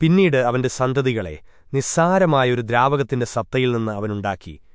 പിന്നീട് അവന്റെ സന്തതികളെ നിസ്സാരമായൊരു ദ്രാവകത്തിന്റെ സത്തയിൽ നിന്ന് അവനുണ്ടാക്കി.